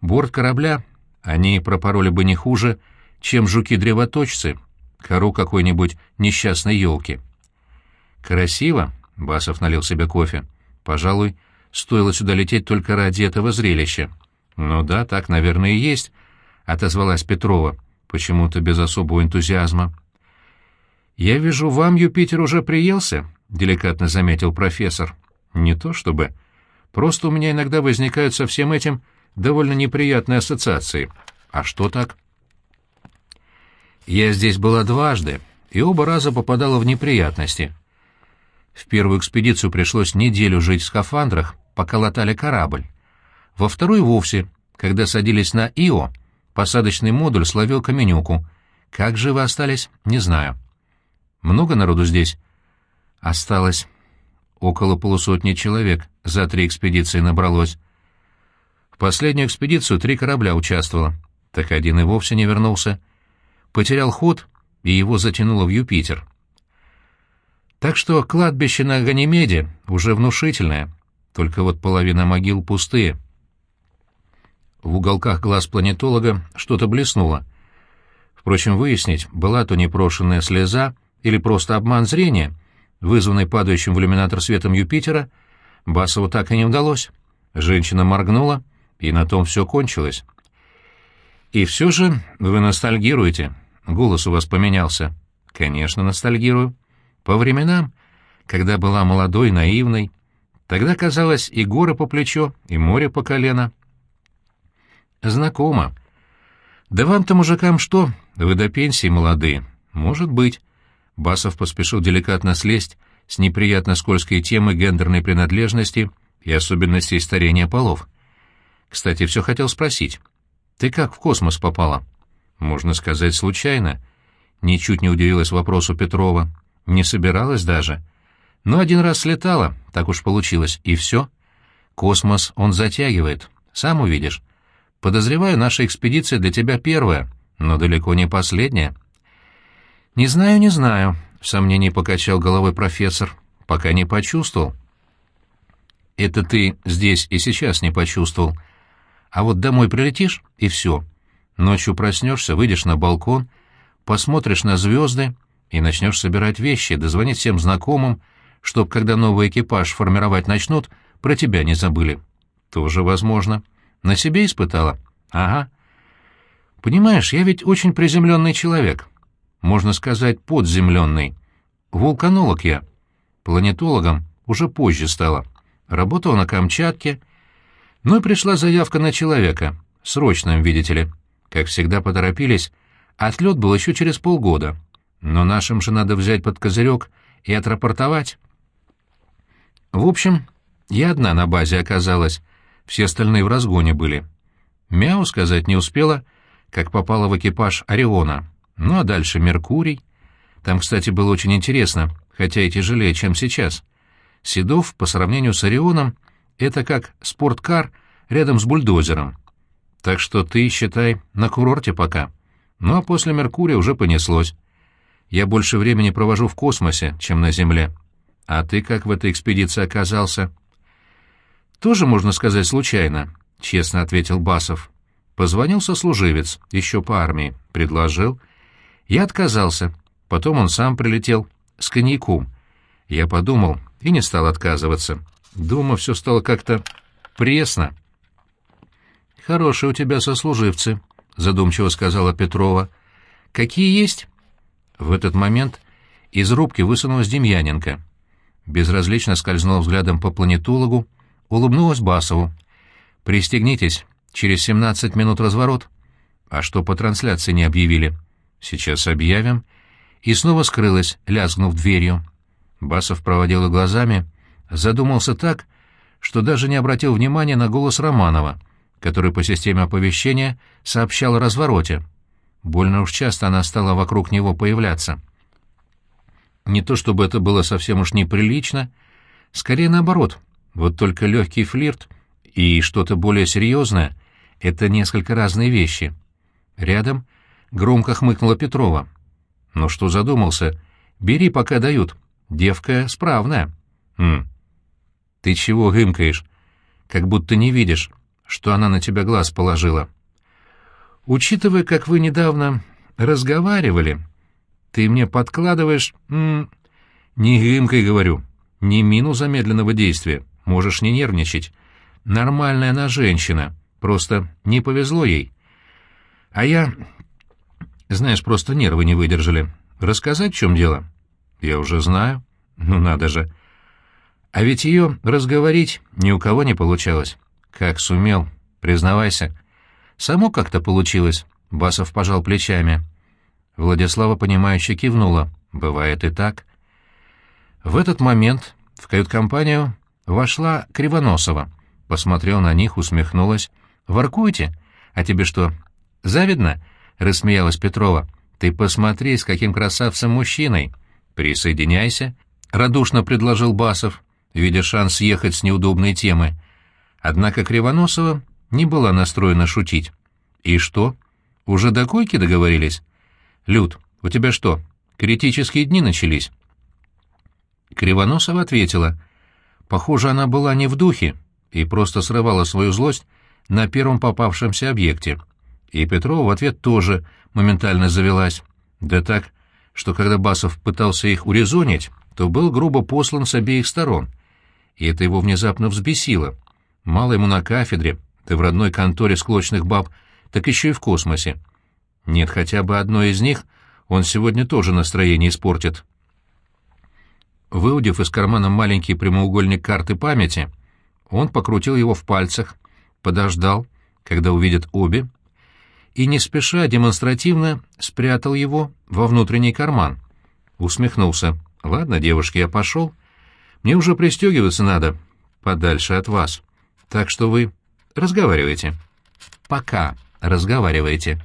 Борт корабля они пропороли бы не хуже, чем жуки-древоточцы, кору какой-нибудь несчастной елки. «Красиво», — Басов налил себе кофе. «Пожалуй, стоило сюда лететь только ради этого зрелища». «Ну да, так, наверное, и есть», — отозвалась Петрова, почему-то без особого энтузиазма. «Я вижу, вам Юпитер уже приелся», — деликатно заметил профессор. «Не то чтобы. Просто у меня иногда возникают со всем этим довольно неприятные ассоциации. А что так?» «Я здесь была дважды, и оба раза попадала в неприятности. В первую экспедицию пришлось неделю жить в скафандрах, пока латали корабль. Во вторую вовсе, когда садились на Ио, посадочный модуль словил каменюку. Как живы остались, не знаю. Много народу здесь? Осталось около полусотни человек, за три экспедиции набралось. Последнюю экспедицию три корабля участвовало, так один и вовсе не вернулся. Потерял ход, и его затянуло в Юпитер. Так что кладбище на Ганимеде уже внушительное, только вот половина могил пустые. В уголках глаз планетолога что-то блеснуло. Впрочем, выяснить, была то непрошенная слеза или просто обман зрения, вызванный падающим в иллюминатор светом Юпитера, Басову так и не удалось. Женщина моргнула, и на том все кончилось. «И все же вы ностальгируете. Голос у вас поменялся». «Конечно, ностальгирую. По временам, когда была молодой, наивной, тогда казалось и горы по плечо, и море по колено». «Знакомо. Да вам-то, мужикам, что? Вы до пенсии молодые. Может быть». Басов поспешил деликатно слезть с неприятно скользкой темы гендерной принадлежности и особенностей старения полов. Кстати, все хотел спросить. Ты как в космос попала? Можно сказать, случайно. Ничуть не удивилась вопросу Петрова. Не собиралась даже. Но один раз слетала, так уж получилось, и все. Космос он затягивает, сам увидишь. Подозреваю, наша экспедиция для тебя первая, но далеко не последняя. «Не знаю, не знаю», — в сомнении покачал головой профессор. «Пока не почувствовал». «Это ты здесь и сейчас не почувствовал. А вот домой прилетишь, и все. Ночью проснешься, выйдешь на балкон, посмотришь на звезды и начнешь собирать вещи, дозвонить всем знакомым, чтоб, когда новый экипаж формировать начнут, про тебя не забыли. Тоже возможно. На себе испытала? Ага. Понимаешь, я ведь очень приземленный человек можно сказать, подземленный. Вулканолог я. Планетологом уже позже стала. Работала на Камчатке. Ну и пришла заявка на человека. Срочным, видите ли. Как всегда поторопились. Отлет был еще через полгода. Но нашим же надо взять под козырек и отрапортовать. В общем, я одна на базе оказалась. Все остальные в разгоне были. Мяу сказать не успела, как попала в экипаж Ориона. Ну а дальше Меркурий. Там, кстати, было очень интересно, хотя и тяжелее, чем сейчас. Седов, по сравнению с Орионом, это как спорткар рядом с бульдозером. Так что ты, считай, на курорте пока. Ну а после Меркурия уже понеслось. Я больше времени провожу в космосе, чем на Земле. А ты как в этой экспедиции оказался? Тоже, можно сказать, случайно, — честно ответил Басов. Позвонил сослуживец, еще по армии, предложил — я отказался. Потом он сам прилетел с коньяком. Я подумал и не стал отказываться. Дома все стало как-то пресно. «Хорошие у тебя сослуживцы», — задумчиво сказала Петрова. «Какие есть?» В этот момент из рубки высунулась Демьяненко. Безразлично скользнула взглядом по планетологу, улыбнулась Басову. «Пристегнитесь, через семнадцать минут разворот». «А что по трансляции не объявили?» «Сейчас объявим». И снова скрылась, лязгнув дверью. Басов проводил глазами, задумался так, что даже не обратил внимания на голос Романова, который по системе оповещения сообщал о развороте. Больно уж часто она стала вокруг него появляться. Не то чтобы это было совсем уж неприлично, скорее наоборот, вот только легкий флирт и что-то более серьезное — это несколько разные вещи. Рядом — Громко хмыкнула Петрова. «Ну что задумался? Бери, пока дают. Девка справная». «Хм. Ты чего гымкаешь? Как будто не видишь, что она на тебя глаз положила. Учитывая, как вы недавно разговаривали, ты мне подкладываешь... М -м, не гымкой, говорю, не мину замедленного действия, можешь не нервничать. Нормальная она женщина, просто не повезло ей. А я... Знаешь, просто нервы не выдержали. Рассказать, в чем дело? Я уже знаю. Ну надо же. А ведь ее разговорить ни у кого не получалось. Как сумел, признавайся. Само как-то получилось. Басов пожал плечами. Владислава, понимающе кивнула. Бывает и так. В этот момент в кают-компанию вошла Кривоносова. Посмотрел на них, усмехнулась. «Воркуете? А тебе что, завидно?» — рассмеялась Петрова. «Ты посмотри, с каким красавцем мужчиной!» «Присоединяйся», — радушно предложил Басов, видя шанс съехать с неудобной темы. Однако Кривоносова не была настроена шутить. «И что? Уже до койки договорились?» «Люд, у тебя что, критические дни начались?» Кривоносова ответила. Похоже, она была не в духе и просто срывала свою злость на первом попавшемся объекте. И Петрова в ответ тоже моментально завелась. Да так, что когда Басов пытался их урезонить, то был грубо послан с обеих сторон. И это его внезапно взбесило. Мало ему на кафедре, ты в родной конторе склочных баб, так еще и в космосе. Нет, хотя бы одной из них он сегодня тоже настроение испортит. Выудив из кармана маленький прямоугольник карты памяти, он покрутил его в пальцах, подождал, когда увидят обе, и не спеша демонстративно спрятал его во внутренний карман. Усмехнулся. «Ладно, девушки, я пошел. Мне уже пристегиваться надо, подальше от вас. Так что вы разговаривайте. Пока разговаривайте».